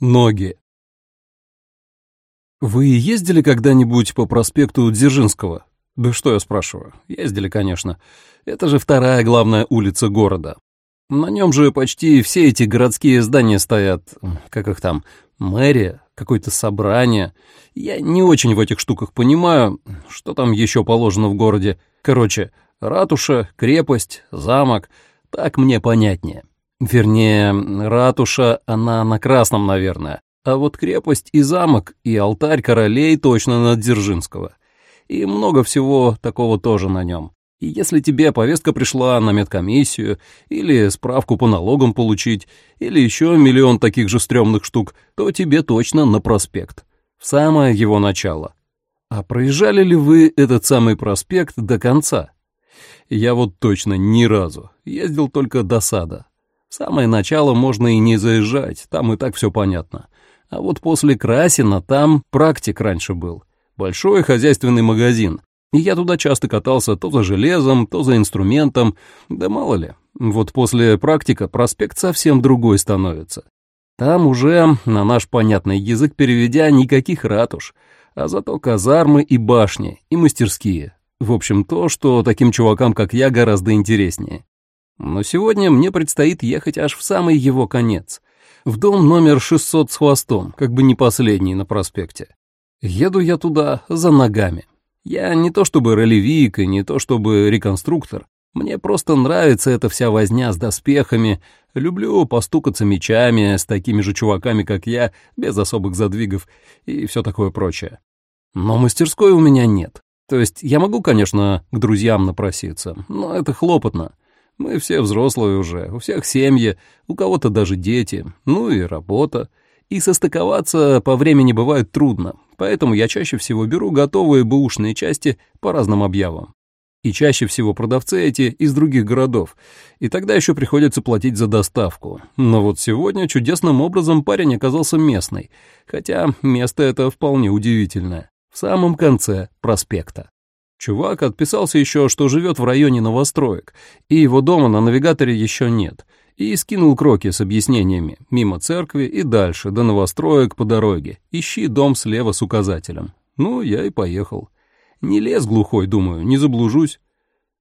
Ноги. Вы ездили когда-нибудь по проспекту Дзержинского? Да что я спрашиваю? Ездили, конечно. Это же вторая главная улица города. На нем же почти все эти городские здания стоят. Как их там? Мэрия? Какое-то собрание? Я не очень в этих штуках понимаю, что там еще положено в городе. Короче, ратуша, крепость, замок. Так мне понятнее. Вернее, ратуша, она на красном, наверное. А вот крепость и замок, и алтарь королей точно на Дзержинского. И много всего такого тоже на нем. И если тебе повестка пришла на медкомиссию, или справку по налогам получить, или еще миллион таких же стрёмных штук, то тебе точно на проспект. В самое его начало. А проезжали ли вы этот самый проспект до конца? Я вот точно ни разу. Ездил только до сада. Самое начало можно и не заезжать, там и так все понятно. А вот после Красина там практик раньше был. Большой хозяйственный магазин. И я туда часто катался то за железом, то за инструментом. Да мало ли. Вот после практика проспект совсем другой становится. Там уже, на наш понятный язык переведя, никаких ратуш, а зато казармы и башни, и мастерские. В общем, то, что таким чувакам, как я, гораздо интереснее. Но сегодня мне предстоит ехать аж в самый его конец. В дом номер 600 с хвостом, как бы не последний на проспекте. Еду я туда за ногами. Я не то чтобы ролевик и не то чтобы реконструктор. Мне просто нравится эта вся возня с доспехами. Люблю постукаться мечами с такими же чуваками, как я, без особых задвигов и все такое прочее. Но мастерской у меня нет. То есть я могу, конечно, к друзьям напроситься, но это хлопотно. Мы все взрослые уже, у всех семьи, у кого-то даже дети, ну и работа. И состыковаться по времени бывает трудно, поэтому я чаще всего беру готовые бэушные части по разным объявам. И чаще всего продавцы эти из других городов, и тогда еще приходится платить за доставку. Но вот сегодня чудесным образом парень оказался местный, хотя место это вполне удивительное, в самом конце проспекта. Чувак отписался еще, что живет в районе новостроек, и его дома на навигаторе еще нет, и скинул кроки с объяснениями мимо церкви и дальше, до новостроек по дороге. Ищи дом слева с указателем. Ну, я и поехал. Не лес глухой, думаю, не заблужусь.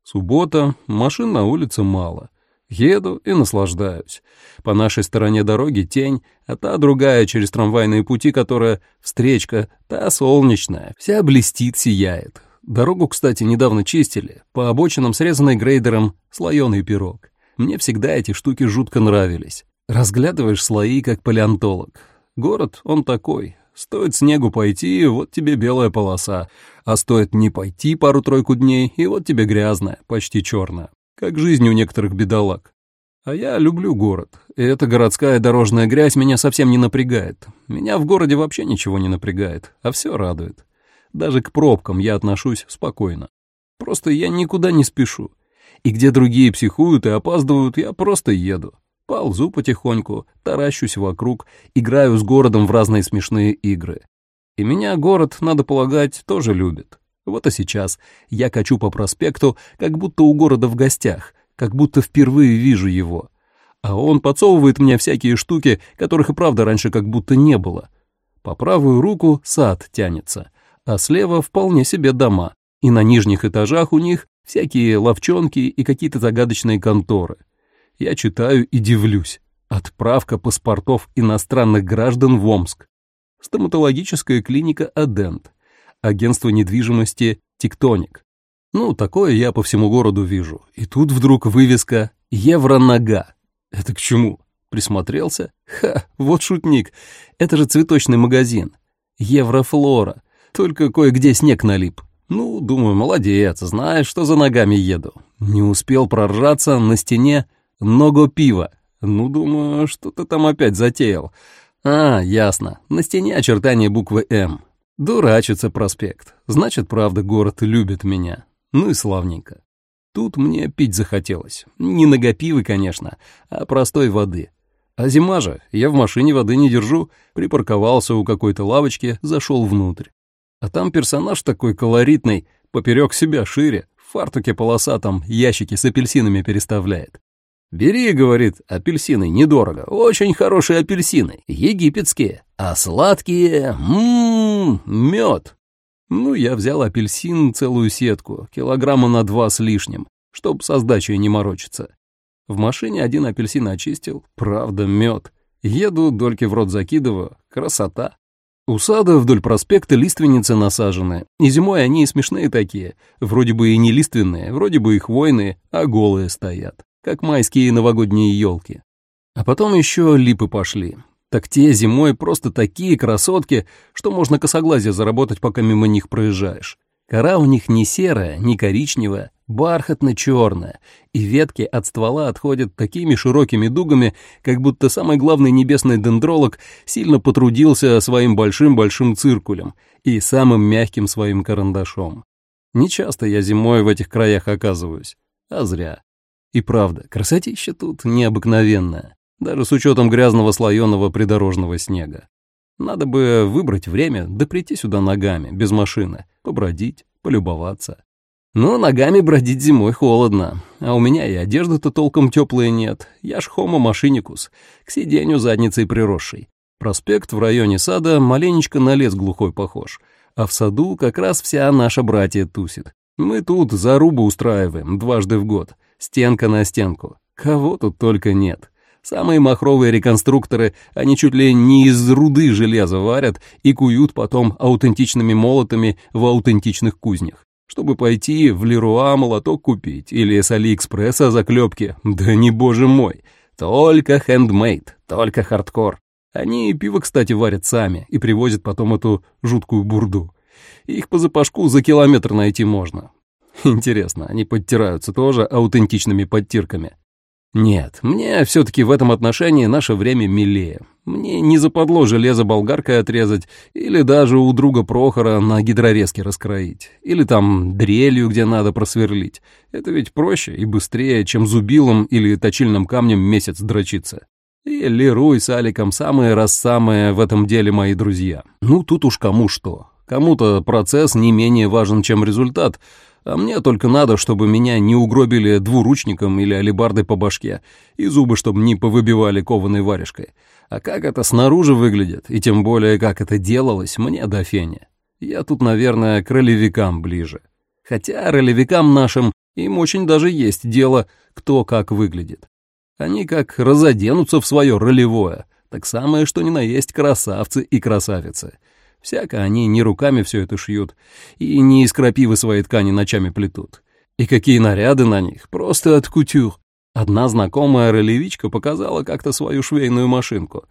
Суббота, машин на улице мало. Еду и наслаждаюсь. По нашей стороне дороги тень, а та другая через трамвайные пути, которая встречка, та солнечная, вся блестит, сияет. Дорогу, кстати, недавно чистили. По обочинам срезанный грейдером слоеный пирог. Мне всегда эти штуки жутко нравились. Разглядываешь слои, как палеонтолог. Город, он такой. Стоит снегу пойти, вот тебе белая полоса. А стоит не пойти пару-тройку дней, и вот тебе грязная, почти черная. Как жизнь у некоторых бедолаг. А я люблю город, и эта городская дорожная грязь меня совсем не напрягает. Меня в городе вообще ничего не напрягает, а все радует. Даже к пробкам я отношусь спокойно. Просто я никуда не спешу. И где другие психуют и опаздывают, я просто еду. Ползу потихоньку, таращусь вокруг, играю с городом в разные смешные игры. И меня город, надо полагать, тоже любит. Вот и сейчас я качу по проспекту, как будто у города в гостях, как будто впервые вижу его. А он подсовывает мне всякие штуки, которых и правда раньше как будто не было. По правую руку сад тянется — а слева вполне себе дома, и на нижних этажах у них всякие ловчонки и какие-то загадочные конторы. Я читаю и дивлюсь. Отправка паспортов иностранных граждан в Омск. Стоматологическая клиника «Адент». Агентство недвижимости «Тектоник». Ну, такое я по всему городу вижу. И тут вдруг вывеска «Евро-нога». Это к чему? Присмотрелся? Ха, вот шутник. Это же цветочный магазин. Еврофлора. Только кое-где снег налип. Ну, думаю, молодец, знаешь, что за ногами еду. Не успел проржаться на стене ногу пива. Ну, думаю, что ты там опять затеял. А, ясно, на стене очертания буквы «М». Дурачится проспект. Значит, правда, город любит меня. Ну и славненько. Тут мне пить захотелось. Не ногопивы, конечно, а простой воды. А зима же, я в машине воды не держу. Припарковался у какой-то лавочки, зашел внутрь. А там персонаж такой колоритный, поперек себя шире, в фартуке полосатом ящики с апельсинами переставляет. «Бери, — говорит, — апельсины недорого, очень хорошие апельсины, египетские, а сладкие, ммм, мед». Ну, я взял апельсин целую сетку, килограмма на два с лишним, чтоб со сдачей не морочиться. В машине один апельсин очистил, правда, мед. Еду, дольки в рот закидываю, красота. У сада вдоль проспекта лиственницы насажены, и зимой они смешные такие, вроде бы и не лиственные, вроде бы и хвойные, а голые стоят как майские новогодние елки. А потом еще липы пошли. Так те зимой просто такие красотки, что можно косоглазие заработать, пока мимо них проезжаешь. Кора у них не серая, не коричневая, бархатно-черная, и ветки от ствола отходят такими широкими дугами, как будто самый главный небесный дендролог сильно потрудился своим большим-большим циркулем и самым мягким своим карандашом. Нечасто я зимой в этих краях оказываюсь, а зря. И правда, красотища тут необыкновенная, даже с учетом грязного слоеного придорожного снега. Надо бы выбрать время, да прийти сюда ногами, без машины, побродить, полюбоваться. Но ногами бродить зимой холодно, а у меня и одежды-то толком теплые нет. Я ж хомо машиникус, к сиденью задницей приросший. Проспект в районе сада маленечко на лес глухой похож, а в саду как раз вся наша братья тусит. Мы тут зарубы устраиваем дважды в год — стенка на стенку. Кого тут только нет. Самые махровые реконструкторы, они чуть ли не из руды железа варят и куют потом аутентичными молотами в аутентичных кузнях. Чтобы пойти в Леруа молоток купить или с Алиэкспресса заклепки, да не боже мой. Только хендмейд, только хардкор. Они пиво, кстати, варят сами и привозят потом эту жуткую бурду. Их по запашку за километр найти можно. Интересно, они подтираются тоже аутентичными подтирками? Нет, мне все-таки в этом отношении наше время милее. Мне не западло железо болгаркой отрезать, или даже у друга Прохора на гидрорезке раскроить, или там дрелью, где надо просверлить. Это ведь проще и быстрее, чем зубилом или точильным камнем месяц дрочиться. И Леруй с Аликом самые раз самые в этом деле мои друзья. Ну, тут уж кому что. Кому-то процесс не менее важен, чем результат — а мне только надо, чтобы меня не угробили двуручником или алебардой по башке, и зубы, чтобы не повыбивали кованой варежкой. А как это снаружи выглядит, и тем более, как это делалось, мне до фени. Я тут, наверное, к ролевикам ближе. Хотя ролевикам нашим им очень даже есть дело, кто как выглядит. Они как разоденутся в свое ролевое, так самое, что ни на есть красавцы и красавицы — Всяко они не руками все это шьют и не из крапивы свои ткани ночами плетут. И какие наряды на них, просто от кутюр. Одна знакомая ролевичка показала как-то свою швейную машинку.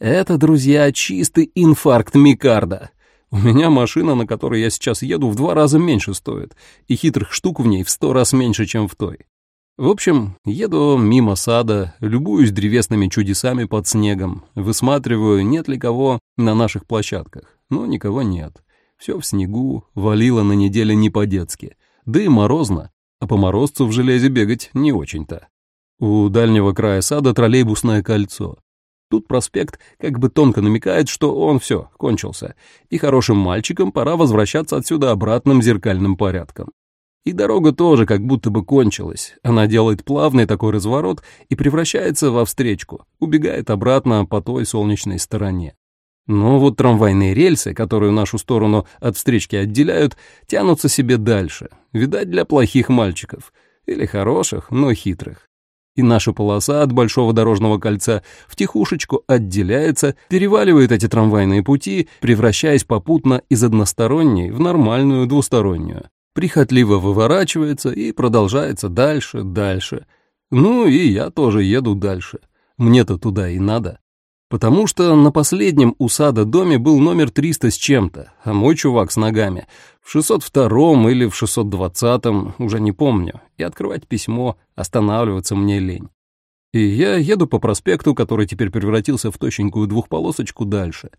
Это, друзья, чистый инфаркт Микарда. У меня машина, на которой я сейчас еду, в два раза меньше стоит, и хитрых штук в ней в сто раз меньше, чем в той. В общем, еду мимо сада, любуюсь древесными чудесами под снегом, высматриваю, нет ли кого на наших площадках но никого нет. Все в снегу, валило на неделе не по-детски. Да и морозно, а по морозцу в железе бегать не очень-то. У дальнего края сада троллейбусное кольцо. Тут проспект как бы тонко намекает, что он все, кончился, и хорошим мальчикам пора возвращаться отсюда обратным зеркальным порядком. И дорога тоже как будто бы кончилась. Она делает плавный такой разворот и превращается во встречку, убегает обратно по той солнечной стороне. Но вот трамвайные рельсы, которые нашу сторону от встречки отделяют, тянутся себе дальше. Видать, для плохих мальчиков. Или хороших, но хитрых. И наша полоса от Большого дорожного кольца втихушечку отделяется, переваливает эти трамвайные пути, превращаясь попутно из односторонней в нормальную двустороннюю. Прихотливо выворачивается и продолжается дальше, дальше. Ну и я тоже еду дальше. Мне-то туда и надо. Потому что на последнем у доме был номер 300 с чем-то, а мой чувак с ногами в 602-м или в 620-м, уже не помню, и открывать письмо, останавливаться мне лень. И я еду по проспекту, который теперь превратился в точенькую двухполосочку дальше,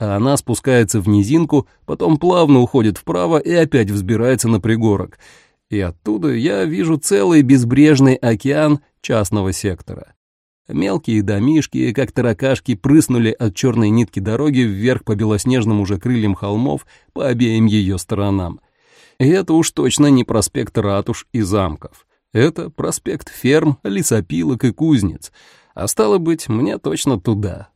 а она спускается в низинку, потом плавно уходит вправо и опять взбирается на пригорок, и оттуда я вижу целый безбрежный океан частного сектора. Мелкие домишки, как таракашки, прыснули от черной нитки дороги вверх по белоснежным уже крыльям холмов по обеим ее сторонам. И это уж точно не проспект ратуш и замков. Это проспект ферм, лесопилок и кузнец. А стало быть, мне точно туда.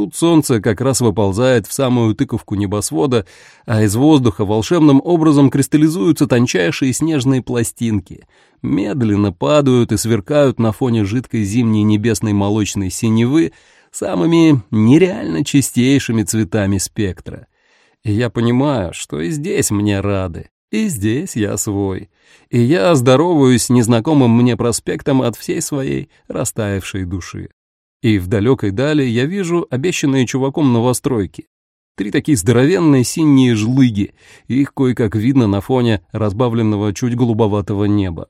Тут солнце как раз выползает в самую тыковку небосвода, а из воздуха волшебным образом кристаллизуются тончайшие снежные пластинки, медленно падают и сверкают на фоне жидкой зимней небесной молочной синевы самыми нереально чистейшими цветами спектра. И я понимаю, что и здесь мне рады, и здесь я свой, и я здороваюсь незнакомым мне проспектом от всей своей растаявшей души. И в далекой дали я вижу обещанные чуваком новостройки. Три такие здоровенные синие жлыги, их кое-как видно на фоне разбавленного чуть голубоватого неба.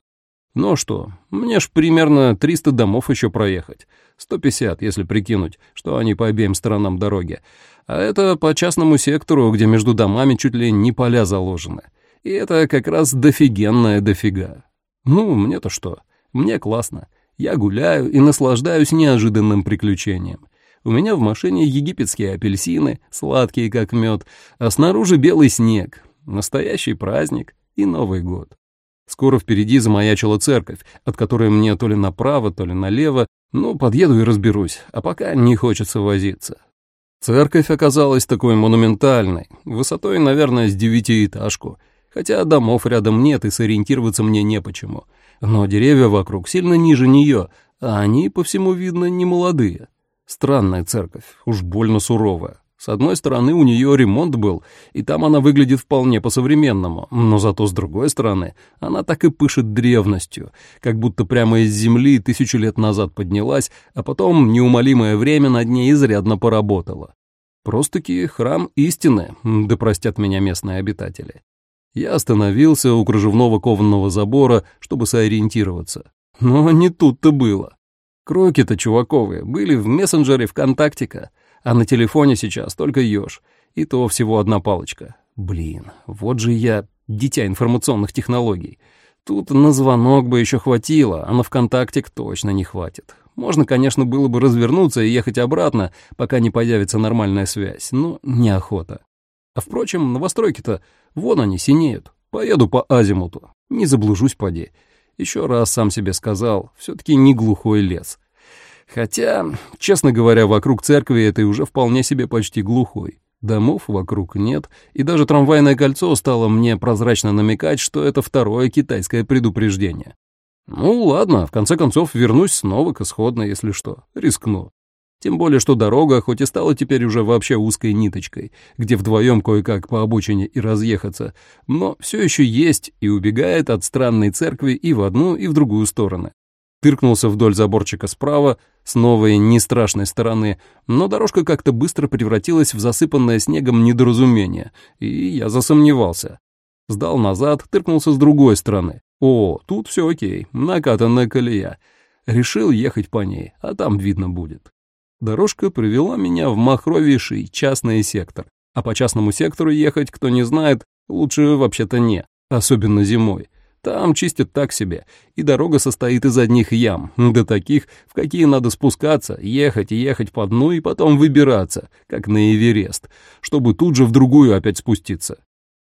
Ну что, мне ж примерно 300 домов еще проехать. 150, если прикинуть, что они по обеим сторонам дороги. А это по частному сектору, где между домами чуть ли не поля заложены. И это как раз дофигенное дофига. Ну, мне-то что? Мне классно. Я гуляю и наслаждаюсь неожиданным приключением. У меня в машине египетские апельсины, сладкие как мед, а снаружи белый снег. Настоящий праздник и Новый год. Скоро впереди замаячила церковь, от которой мне то ли направо, то ли налево, ну, подъеду и разберусь, а пока не хочется возиться. Церковь оказалась такой монументальной, высотой, наверное, с девятиэтажку, хотя домов рядом нет и сориентироваться мне не почему. Но деревья вокруг сильно ниже нее, а они, по всему видно, не молодые. Странная церковь, уж больно суровая. С одной стороны, у нее ремонт был, и там она выглядит вполне по-современному, но зато с другой стороны, она так и пышет древностью, как будто прямо из земли тысячу лет назад поднялась, а потом неумолимое время над ней изрядно поработало. Просто-таки храм истины, да простят меня местные обитатели. Я остановился у кружевного кованного забора, чтобы сориентироваться. Но не тут-то было. Кроки-то чуваковые были в мессенджере ВКонтактика — а на телефоне сейчас только еж, и то всего одна палочка. Блин, вот же я дитя информационных технологий. Тут на звонок бы еще хватило, а на ВКонтакте точно не хватит. Можно, конечно, было бы развернуться и ехать обратно, пока не появится нормальная связь, но неохота. А впрочем, новостройки-то, вон они, синеют. Поеду по азимуту, не заблужусь поди. Еще раз сам себе сказал, все-таки не глухой лес. Хотя, честно говоря, вокруг церкви этой уже вполне себе почти глухой. Домов вокруг нет, и даже трамвайное кольцо стало мне прозрачно намекать, что это второе китайское предупреждение. Ну ладно, в конце концов вернусь снова к исходной, если что, рискну. Тем более, что дорога, хоть и стала теперь уже вообще узкой ниточкой, где вдвоем кое-как по обочине и разъехаться, но все еще есть и убегает от странной церкви и в одну, и в другую стороны тыркнулся вдоль заборчика справа, с новой, не страшной стороны, но дорожка как-то быстро превратилась в засыпанное снегом недоразумение, и я засомневался. Сдал назад, тыркнулся с другой стороны. О, тут все окей, накатанная колея. Решил ехать по ней, а там видно будет. Дорожка привела меня в махровейший частный сектор. А по частному сектору ехать, кто не знает, лучше вообще-то не, особенно зимой. Там чистят так себе, и дорога состоит из одних ям, до таких, в какие надо спускаться, ехать и ехать по дну и потом выбираться, как на Эверест, чтобы тут же в другую опять спуститься.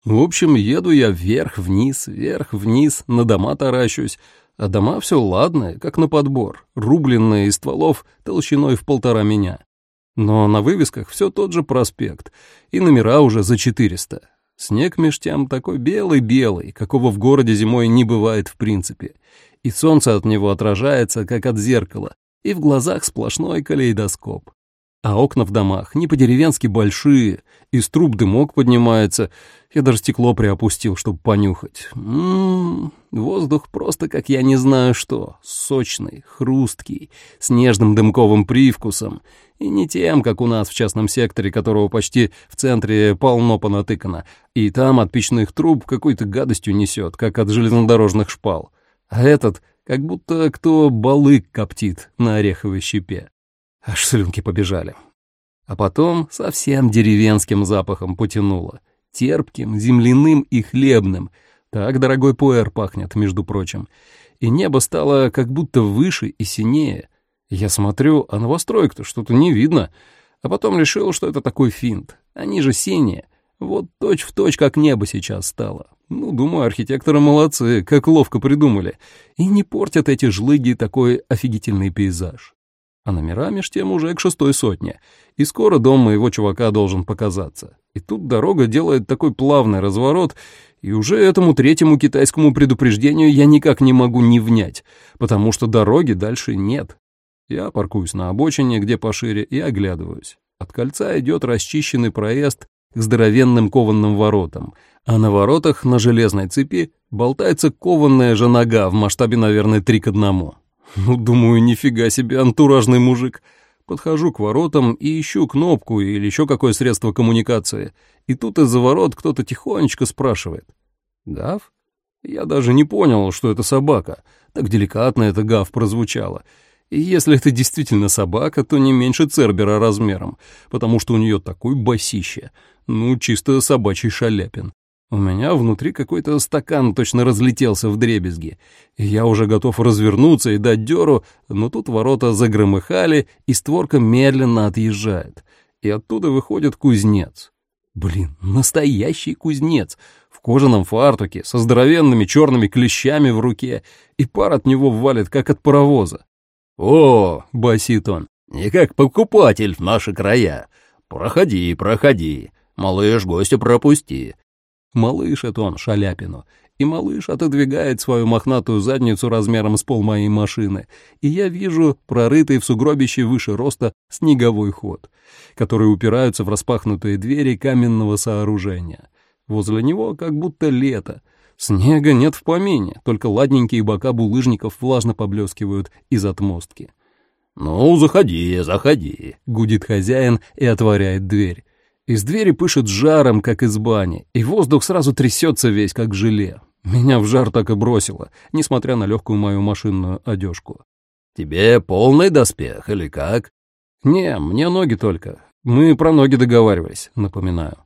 В общем, еду я вверх-вниз, вверх-вниз, на дома таращусь, а дома все ладные, как на подбор, рубленные из стволов толщиной в полтора меня. Но на вывесках все тот же проспект, и номера уже за 400. Снег меж тем такой белый-белый, какого в городе зимой не бывает в принципе. И солнце от него отражается, как от зеркала, и в глазах сплошной калейдоскоп. А окна в домах не по-деревенски большие, из труб дымок поднимается. Я даже стекло приопустил, чтобы понюхать. Ммм, воздух просто как я не знаю что. Сочный, хрусткий, с нежным дымковым привкусом. И не тем, как у нас в частном секторе, которого почти в центре полно понатыкано. И там от печных труб какой-то гадостью несет, как от железнодорожных шпал. А этот, как будто кто балык коптит на ореховой щепе. Аж слюнки побежали. А потом совсем деревенским запахом потянуло. Терпким, земляным и хлебным. Так дорогой пуэр пахнет, между прочим. И небо стало как будто выше и синее. Я смотрю, а новостроек-то что-то не видно. А потом решил, что это такой финт. Они же синие. Вот точь в точь, как небо сейчас стало. Ну, думаю, архитекторы молодцы, как ловко придумали. И не портят эти жлыги такой офигительный пейзаж. А номера меж тем уже к шестой сотне, и скоро дом моего чувака должен показаться. И тут дорога делает такой плавный разворот, и уже этому третьему китайскому предупреждению я никак не могу не внять, потому что дороги дальше нет. Я паркуюсь на обочине, где пошире, и оглядываюсь. От кольца идет расчищенный проезд к здоровенным кованным воротам, а на воротах на железной цепи болтается кованная же нога в масштабе, наверное, три к одному. Ну, думаю, нифига себе антуражный мужик. Подхожу к воротам и ищу кнопку или еще какое средство коммуникации. И тут из-за ворот кто-то тихонечко спрашивает. «Гав?» Я даже не понял, что это собака. Так деликатно это гав прозвучало. И если это действительно собака, то не меньше Цербера размером, потому что у нее такой басище. Ну, чисто собачий шаляпин. У меня внутри какой-то стакан точно разлетелся в дребезги, я уже готов развернуться и дать дёру, но тут ворота загромыхали, и створка медленно отъезжает, и оттуда выходит кузнец. Блин, настоящий кузнец, в кожаном фартуке, со здоровенными черными клещами в руке, и пар от него валит, как от паровоза. «О!» — басит он. «Не как покупатель в наши края. Проходи, проходи. Малыш, гостя пропусти. Малыш это он, Шаляпину. И малыш отодвигает свою мохнатую задницу размером с пол моей машины, и я вижу прорытый в сугробище выше роста снеговой ход, который упираются в распахнутые двери каменного сооружения. Возле него как будто лето. Снега нет в помине, только ладненькие бока булыжников влажно поблескивают из отмостки. «Ну, заходи, заходи», — гудит хозяин и отворяет дверь. Из двери пышет жаром, как из бани, и воздух сразу трясется весь, как желе. Меня в жар так и бросило, несмотря на легкую мою машинную одежку. «Тебе полный доспех или как?» «Не, мне ноги только. Мы про ноги договаривались, напоминаю».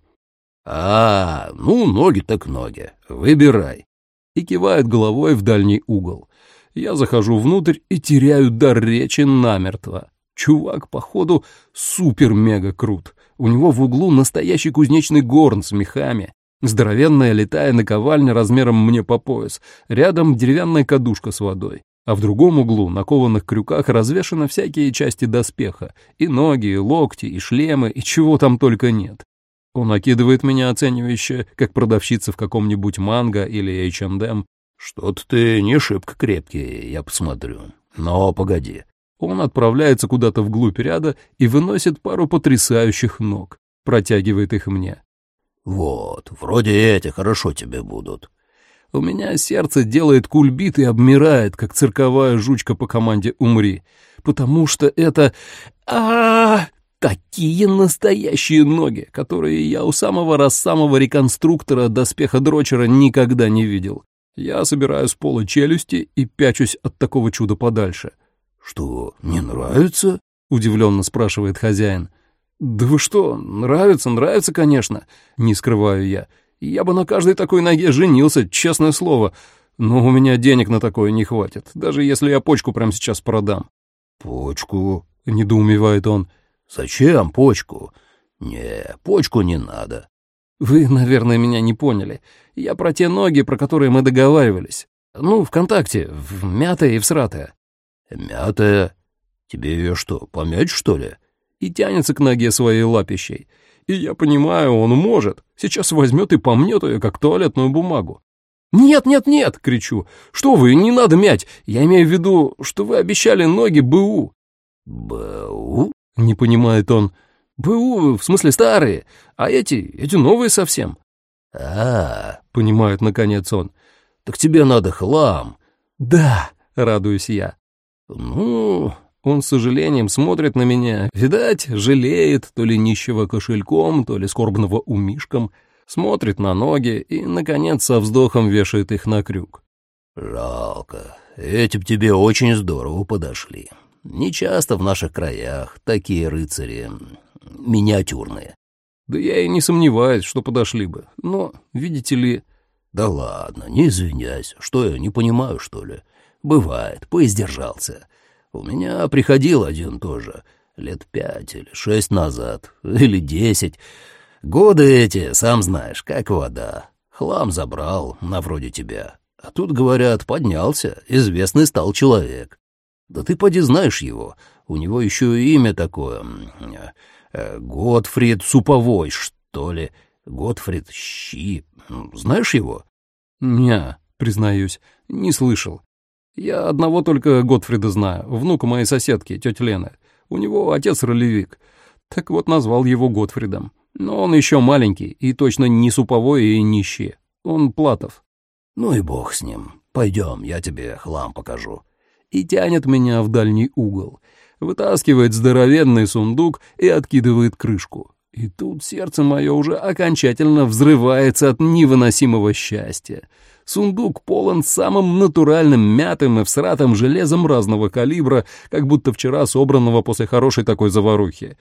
«А, ну, ноги так ноги. Выбирай». И кивает головой в дальний угол. Я захожу внутрь и теряю дар речи намертво. Чувак, походу, супер-мега крут. У него в углу настоящий кузнечный горн с мехами, здоровенная летая наковальня размером мне по пояс, рядом деревянная кадушка с водой, а в другом углу на кованых крюках развешаны всякие части доспеха, и ноги, и локти, и шлемы, и чего там только нет. Он окидывает меня оценивающе, как продавщица в каком-нибудь манго или H&M. «Что-то ты не шибко крепкий, я посмотрю. Но погоди, он отправляется куда-то вглубь ряда и выносит пару потрясающих ног, протягивает их мне. «Вот, вроде эти хорошо тебе будут». У меня сердце делает кульбит и обмирает, как цирковая жучка по команде «Умри», потому что это... а, -а, -а Такие настоящие ноги, которые я у самого раз самого реконструктора доспеха Дрочера никогда не видел. Я собираю с пола челюсти и пячусь от такого чуда подальше — «Что, не нравится?» — удивленно спрашивает хозяин. «Да вы что, нравится, нравится, конечно», — не скрываю я. «Я бы на каждой такой ноге женился, честное слово, но у меня денег на такое не хватит, даже если я почку прямо сейчас продам». «Почку?» — недоумевает он. «Зачем почку?» «Не, почку не надо». «Вы, наверное, меня не поняли. Я про те ноги, про которые мы договаривались. Ну, ВКонтакте, в мятая и всратая». «Мятая? Тебе ее что, помять, что ли?» И тянется к ноге своей лапищей. И я понимаю, он может. Сейчас возьмет и помнет ее, как туалетную бумагу. «Нет, нет, нет!» — кричу. «Что вы, не надо мять! Я имею в виду, что вы обещали ноги БУ». «БУ?» — не понимает он. «БУ, в смысле старые, а эти, эти новые совсем». «А, — понимает наконец он. Так тебе надо хлам». «Да», — радуюсь я. «Ну...» Он с сожалением смотрит на меня. Видать, жалеет то ли нищего кошельком, то ли скорбного умишком. Смотрит на ноги и, наконец, со вздохом вешает их на крюк. «Жалко. Эти б тебе очень здорово подошли. Не часто в наших краях такие рыцари миниатюрные». «Да я и не сомневаюсь, что подошли бы. Но, видите ли...» «Да ладно, не извиняйся. Что я, не понимаю, что ли? Бывает, поиздержался. У меня приходил один тоже, лет пять или шесть назад, или десять. Годы эти, сам знаешь, как вода. Хлам забрал, на вроде тебя. А тут, говорят, поднялся, известный стал человек. Да ты поди знаешь его, у него еще имя такое... Э, Готфрид Суповой, что ли? Готфрид Щи. Знаешь его? Не, признаюсь, не слышал. Я одного только Готфрида знаю, внука моей соседки, тети Лены. У него отец ролевик. Так вот назвал его Готфридом. Но он еще маленький и точно не суповой и нищий. Он Платов. Ну и бог с ним. Пойдем, я тебе хлам покажу. И тянет меня в дальний угол. Вытаскивает здоровенный сундук и откидывает крышку. И тут сердце мое уже окончательно взрывается от невыносимого счастья. Сундук полон самым натуральным мятым и всратым железом разного калибра, как будто вчера собранного после хорошей такой заварухи.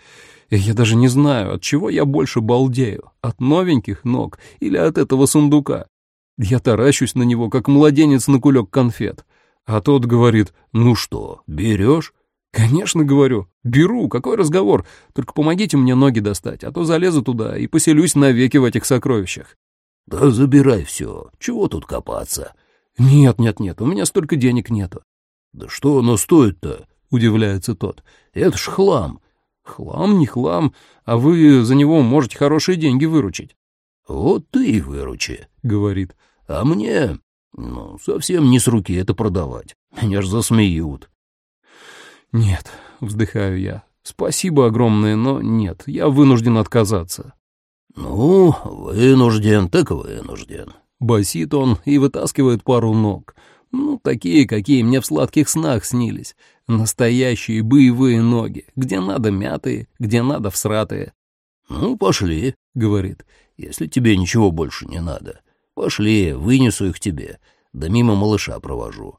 И я даже не знаю, от чего я больше балдею, от новеньких ног или от этого сундука. Я таращусь на него, как младенец на кулек конфет. А тот говорит, ну что, берешь? «Конечно, говорю. Беру. Какой разговор? Только помогите мне ноги достать, а то залезу туда и поселюсь навеки в этих сокровищах». «Да забирай все. Чего тут копаться?» «Нет, нет, нет, у меня столько денег нету». «Да что оно стоит-то?» — удивляется тот. «Это ж хлам». «Хлам, не хлам, а вы за него можете хорошие деньги выручить». «Вот ты и выручи», — говорит. «А мне, ну, совсем не с руки это продавать. Меня ж засмеют». «Нет», — вздыхаю я. «Спасибо огромное, но нет, я вынужден отказаться». «Ну, вынужден, так вынужден», — басит он и вытаскивает пару ног. Ну, такие, какие мне в сладких снах снились. Настоящие боевые ноги, где надо мятые, где надо всратые. «Ну, пошли», — говорит, — «если тебе ничего больше не надо. Пошли, вынесу их тебе, да мимо малыша провожу».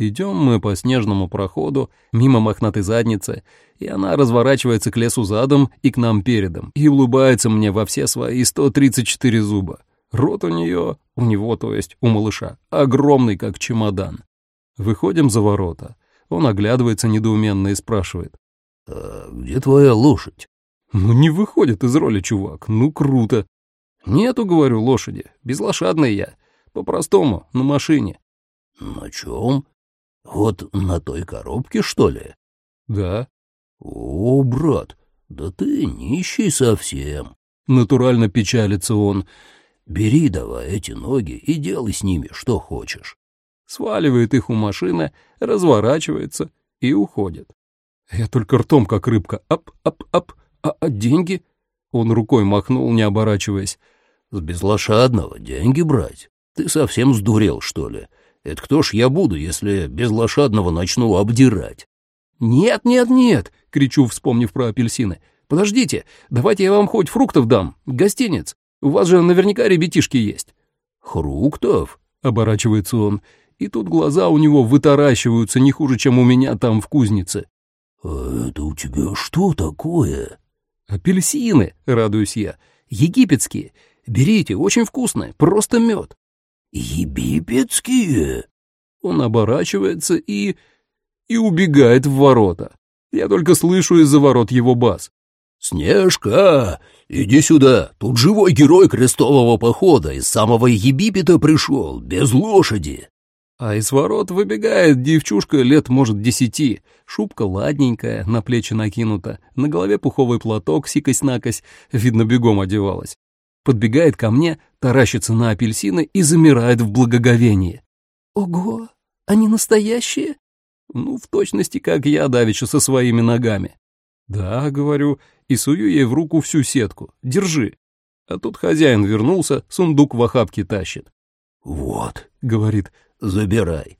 Идем мы по снежному проходу, мимо мохнатой задницы, и она разворачивается к лесу задом и к нам передом, и улыбается мне во все свои 134 зуба. Рот у нее, у него, то есть, у малыша, огромный, как чемодан. Выходим за ворота. Он оглядывается недоуменно и спрашивает. «А где твоя лошадь?» «Ну, не выходит из роли, чувак, ну круто». «Нету, говорю, лошади, безлошадный я, по-простому, на машине». «На чем?» Вот на той коробке, что ли? Да. О, брат, да ты нищий совсем. Натурально печалится он. Бери давай эти ноги и делай с ними что хочешь. Сваливает их у машины, разворачивается и уходит. Я только ртом, как рыбка, ап-ап-ап, а, а деньги? Он рукой махнул, не оборачиваясь. С безлошадного деньги брать? Ты совсем сдурел, что ли? Это кто ж я буду, если безлошадного начну обдирать? «Нет, нет, нет!» — кричу, вспомнив про апельсины. «Подождите, давайте я вам хоть фруктов дам, гостинец. У вас же наверняка ребятишки есть». «Фруктов?» — оборачивается он, и тут глаза у него вытаращиваются не хуже, чем у меня там в кузнице. «А это у тебя что такое?» «Апельсины!» — радуюсь я. «Египетские. Берите, очень вкусные, просто мед». «Египетские?» Он оборачивается и... и убегает в ворота. Я только слышу из-за ворот его бас. «Снежка, иди сюда, тут живой герой крестового похода из самого Египета пришел, без лошади». А из ворот выбегает девчушка лет, может, десяти. Шубка ладненькая, на плечи накинута, на голове пуховый платок, сикось-накось, видно, бегом одевалась подбегает ко мне, таращится на апельсины и замирает в благоговении. «Ого, они настоящие?» Ну, в точности, как я давеча со своими ногами. «Да», — говорю, и сую ей в руку всю сетку. «Держи». А тут хозяин вернулся, сундук в охапке тащит. «Вот», — говорит, — «забирай».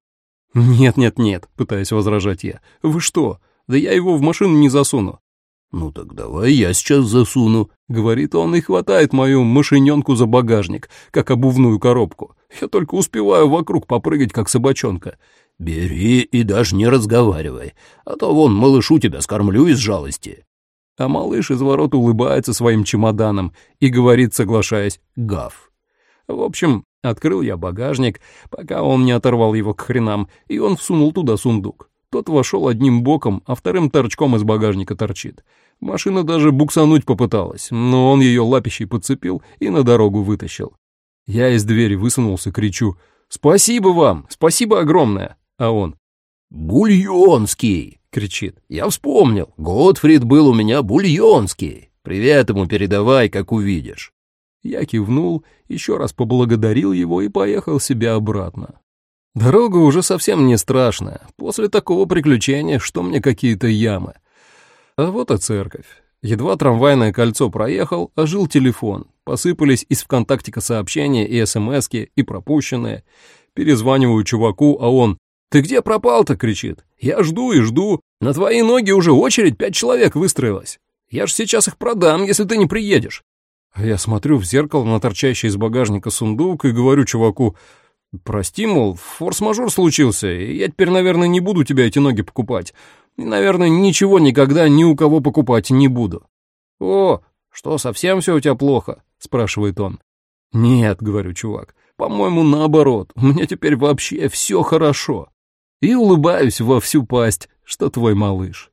«Нет-нет-нет», — пытаюсь возражать я. «Вы что? Да я его в машину не засуну. «Ну так давай я сейчас засуну», — говорит он и хватает мою машиненку за багажник, как обувную коробку. Я только успеваю вокруг попрыгать, как собачонка. «Бери и даже не разговаривай, а то вон малышу тебя скормлю из жалости». А малыш из ворот улыбается своим чемоданом и говорит, соглашаясь, «гав». В общем, открыл я багажник, пока он не оторвал его к хренам, и он всунул туда сундук. Тот вошел одним боком, а вторым торчком из багажника торчит. Машина даже буксануть попыталась, но он ее лапищей подцепил и на дорогу вытащил. Я из двери высунулся, кричу «Спасибо вам! Спасибо огромное!» А он «Бульонский!» — кричит. «Я вспомнил. Готфрид был у меня бульонский. Привет ему передавай, как увидишь». Я кивнул, еще раз поблагодарил его и поехал себе обратно. Дорога уже совсем не страшная. После такого приключения, что мне какие-то ямы. А вот и церковь. Едва трамвайное кольцо проехал, ожил телефон. Посыпались из ВКонтактика сообщения и СМСки, и пропущенные. Перезваниваю чуваку, а он «Ты где пропал-то?» — кричит. «Я жду и жду. На твои ноги уже очередь пять человек выстроилась. Я ж сейчас их продам, если ты не приедешь». А я смотрю в зеркало на торчащий из багажника сундук и говорю чуваку, «Прости, мол, форс-мажор случился, и я теперь, наверное, не буду тебя эти ноги покупать. И, наверное, ничего никогда ни у кого покупать не буду». «О, что, совсем все у тебя плохо?» — спрашивает он. «Нет», — говорю, чувак, — «по-моему, наоборот, у меня теперь вообще все хорошо» и улыбаюсь во всю пасть, что твой малыш.